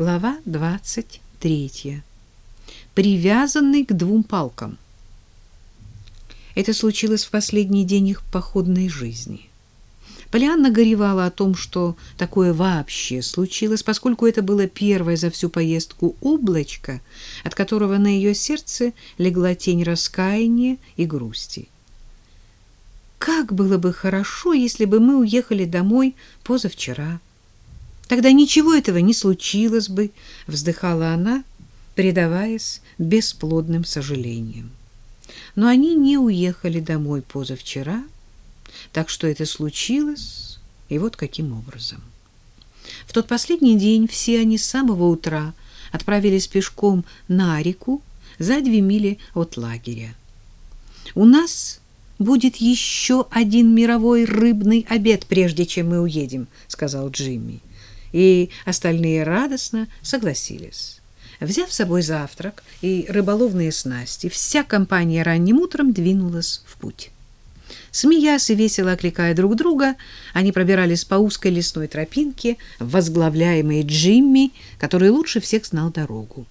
Глава 23. Привязанный к двум палкам. Это случилось в последний день их походной жизни. Полианна горевала о том, что такое вообще случилось, поскольку это было первое за всю поездку облачко, от которого на ее сердце легла тень раскаяния и грусти. Как было бы хорошо, если бы мы уехали домой позавчера. Тогда ничего этого не случилось бы, вздыхала она, предаваясь бесплодным сожалениям. Но они не уехали домой позавчера, так что это случилось, и вот каким образом. В тот последний день все они с самого утра отправились пешком на реку за две мили от лагеря. У нас будет еще один мировой рыбный обед, прежде чем мы уедем, сказал Джимми. И остальные радостно согласились. Взяв с собой завтрак и рыболовные снасти, вся компания ранним утром двинулась в путь. Смеясь и весело окликая друг друга, они пробирались по узкой лесной тропинке, возглавляемой Джимми, который лучше всех знал дорогу.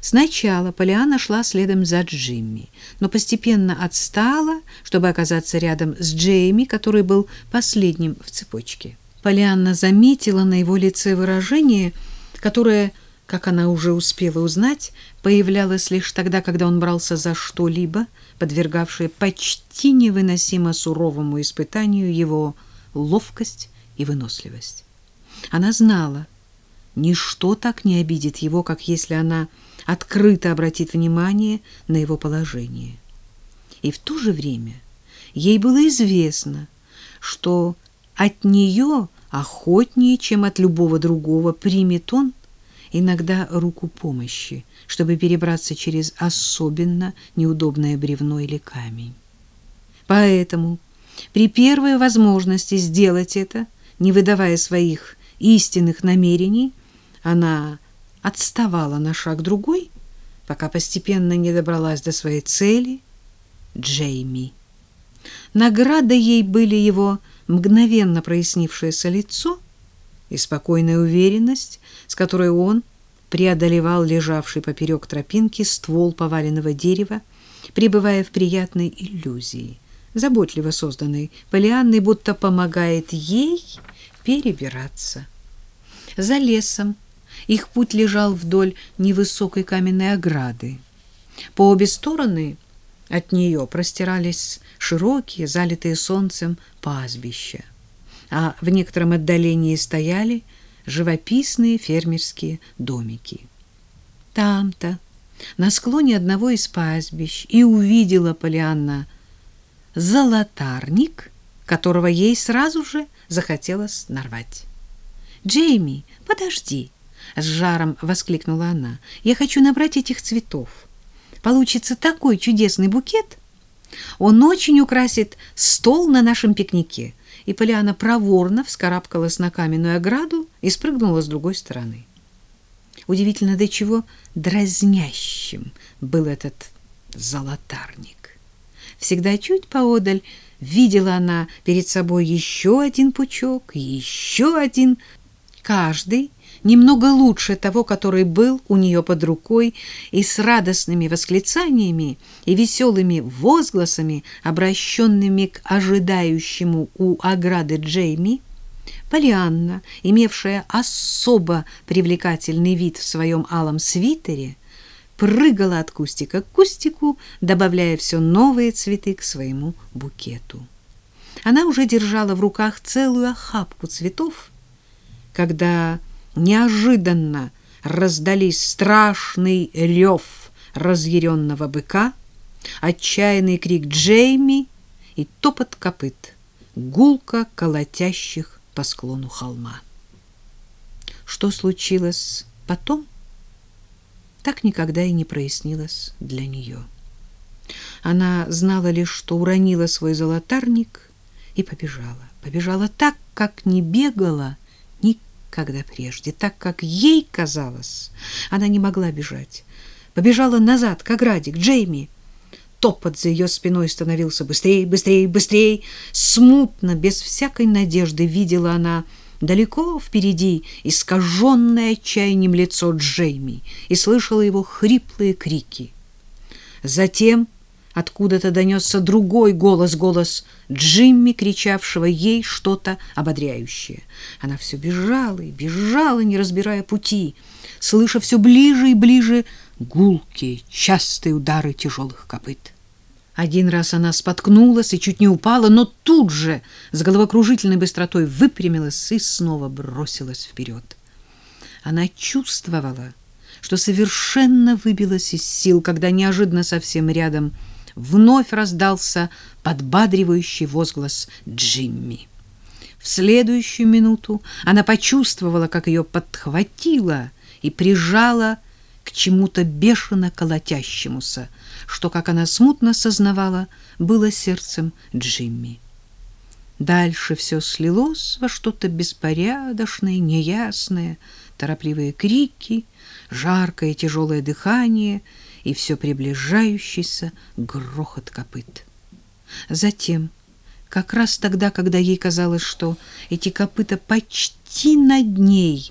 Сначала Полиана шла следом за Джимми, но постепенно отстала, чтобы оказаться рядом с Джейми, который был последним в цепочке. Полианна заметила на его лице выражение, которое как она уже успела узнать, появлялась лишь тогда, когда он брался за что-либо, подвергавшее почти невыносимо суровому испытанию его ловкость и выносливость. Она знала, ничто так не обидит его, как если она открыто обратит внимание на его положение. И в то же время ей было известно, что от нее охотнее, чем от любого другого, примет он иногда руку помощи, чтобы перебраться через особенно неудобное бревно или камень. Поэтому при первой возможности сделать это, не выдавая своих истинных намерений, она отставала на шаг другой, пока постепенно не добралась до своей цели Джейми. Наградой ей были его мгновенно прояснившееся лицо и спокойная уверенность, с которой он преодолевал лежавший поперек тропинки ствол поваленного дерева, пребывая в приятной иллюзии, заботливо созданной Полианной, будто помогает ей перебираться. За лесом их путь лежал вдоль невысокой каменной ограды. По обе стороны от нее простирались широкие, залитые солнцем пастбища а в некотором отдалении стояли живописные фермерские домики. Там-то, на склоне одного из пастбищ, и увидела Полианна золотарник, которого ей сразу же захотелось нарвать. «Джейми, подожди!» — с жаром воскликнула она. «Я хочу набрать этих цветов. Получится такой чудесный букет. Он очень украсит стол на нашем пикнике и Полиана проворно вскарабкалась на каменную ограду и спрыгнула с другой стороны. Удивительно, до чего дразнящим был этот золотарник. Всегда чуть поодаль видела она перед собой еще один пучок, еще один, каждый немного лучше того, который был у нее под рукой, и с радостными восклицаниями и веселыми возгласами, обращенными к ожидающему у ограды Джейми, Полианна, имевшая особо привлекательный вид в своем алом свитере, прыгала от кустика к кустику, добавляя все новые цветы к своему букету. Она уже держала в руках целую охапку цветов, когда неожиданно раздались страшный рев разъяренного быка, отчаянный крик Джейми и топот копыт, гулко колотящих по склону холма. Что случилось потом, так никогда и не прояснилось для нее. Она знала лишь, что уронила свой золотарник и побежала. Побежала так, как не бегала когда прежде, так как ей казалось, она не могла бежать. Побежала назад, к ограде, к Джейми. Топот за ее спиной становился быстрее, быстрее, быстрее. Смутно, без всякой надежды видела она далеко впереди искаженное отчаянием лицо Джейми и слышала его хриплые крики. Затем откуда-то донесся другой голос, голос Джимми, кричавшего ей что-то ободряющее. Она все бежала и бежала, не разбирая пути, слыша все ближе и ближе гулкие, частые удары тяжелых копыт. Один раз она споткнулась и чуть не упала, но тут же с головокружительной быстротой выпрямилась и снова бросилась вперед. Она чувствовала, что совершенно выбилась из сил, когда неожиданно совсем рядом вновь раздался подбадривающий возглас Джимми. В следующую минуту она почувствовала, как ее подхватило и прижало к чему-то бешено колотящемуся, что, как она смутно сознавала, было сердцем Джимми. Дальше все слилось во что-то беспорядочное, неясное, торопливые крики, жаркое тяжелое дыхание и все приближающийся грохот копыт. Затем, как раз тогда, когда ей казалось, что эти копыта почти над ней,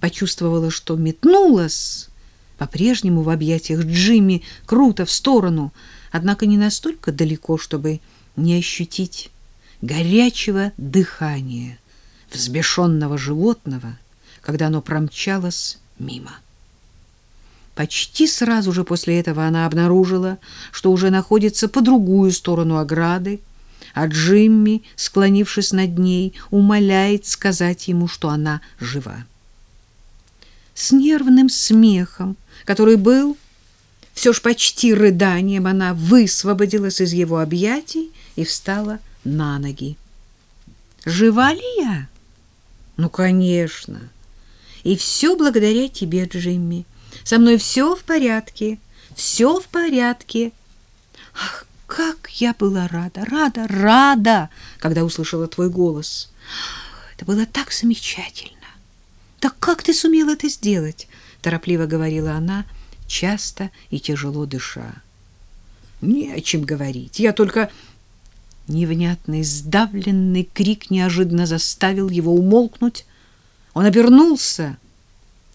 почувствовала, что метнулась, по-прежнему в объятиях Джимми, круто в сторону, однако не настолько далеко, чтобы не ощутить горячего дыхания взбешенного животного, когда оно промчалось мимо. Почти сразу же после этого она обнаружила, что уже находится по другую сторону ограды, а Джимми, склонившись над ней, умоляет сказать ему, что она жива. С нервным смехом который был все ж почти рыданием, она высвободилась из его объятий и встала на ноги. «Жива ли я?» «Ну, конечно. И все благодаря тебе, Джимми. Со мной все в порядке, все в порядке. Ах, как я была рада, рада, рада, когда услышала твой голос. Это было так замечательно. Так как ты сумел это сделать? торопливо говорила она, часто и тяжело дыша. Не о чем говорить. Я только невнятный сдавленный крик неожиданно заставил его умолкнуть. Он обернулся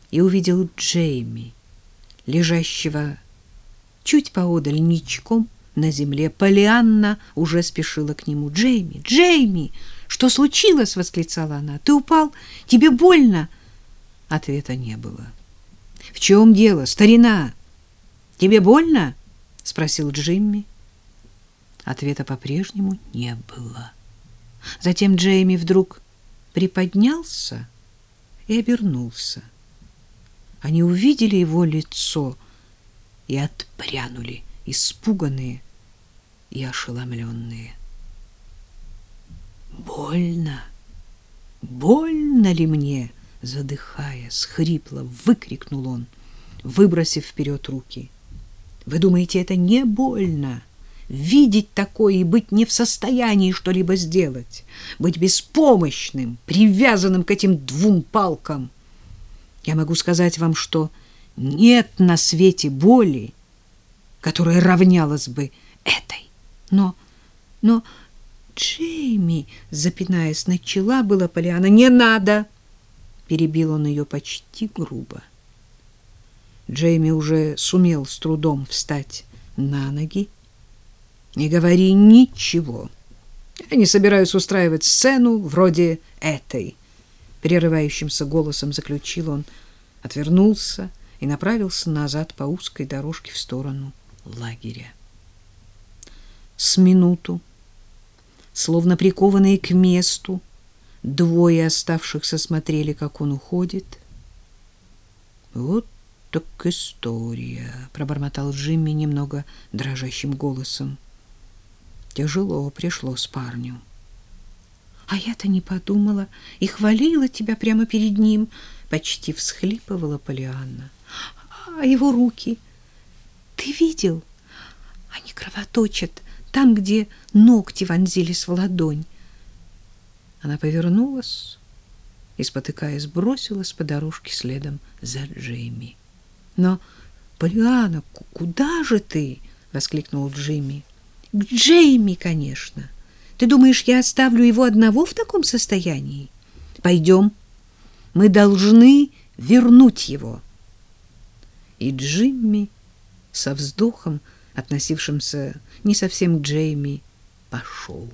и увидел Джейми, лежащего чуть поодаль ничком на земле. Полианна уже спешила к нему. "Джейми, Джейми, что случилось?" восклицала она. "Ты упал? Тебе больно?" Ответа не было. В чем дело, старина? Тебе больно? спросил Джимми. Ответа по-прежнему не было. Затем Джейми вдруг приподнялся и обернулся. Они увидели его лицо и отпрянули, испуганные и ошеломленные. «Больно! Больно ли мне?» задыхаясь, хрипло выкрикнул он, выбросив вперед руки. Вы думаете, это не больно? Видеть такое и быть не в состоянии что-либо сделать, быть беспомощным, привязанным к этим двум палкам. Я могу сказать вам, что нет на свете боли, которая равнялась бы этой. Но, но, Джейми, запинаясь, начала была Полиана, не надо, — перебил он ее почти грубо. Джейми уже сумел с трудом встать на ноги. Не говори ничего. Я не собираюсь устраивать сцену вроде этой, прерывающимся голосом заключил он, отвернулся и направился назад по узкой дорожке в сторону лагеря. С минуту, словно прикованные к месту, Двое оставшихся смотрели, как он уходит. Вот так история, пробормотал Джимми немного дрожащим голосом. Тяжело пришлось парню. А я-то не подумала и хвалила тебя прямо перед ним, почти всхлипывала Полианна. А его руки ты видел? Они кровоточат там, где ногти вонзились в ладонь. Она повернулась и, спотыкаясь, бросилась по дорожке следом за Джейми. «Но, Полиана, куда же ты?» — воскликнул Джимми. «К Джейми, конечно. Ты думаешь, я оставлю его одного в таком состоянии? Пойдем, мы должны вернуть его. И Джимми со вздохом, относившимся не совсем к Джейми, пошел.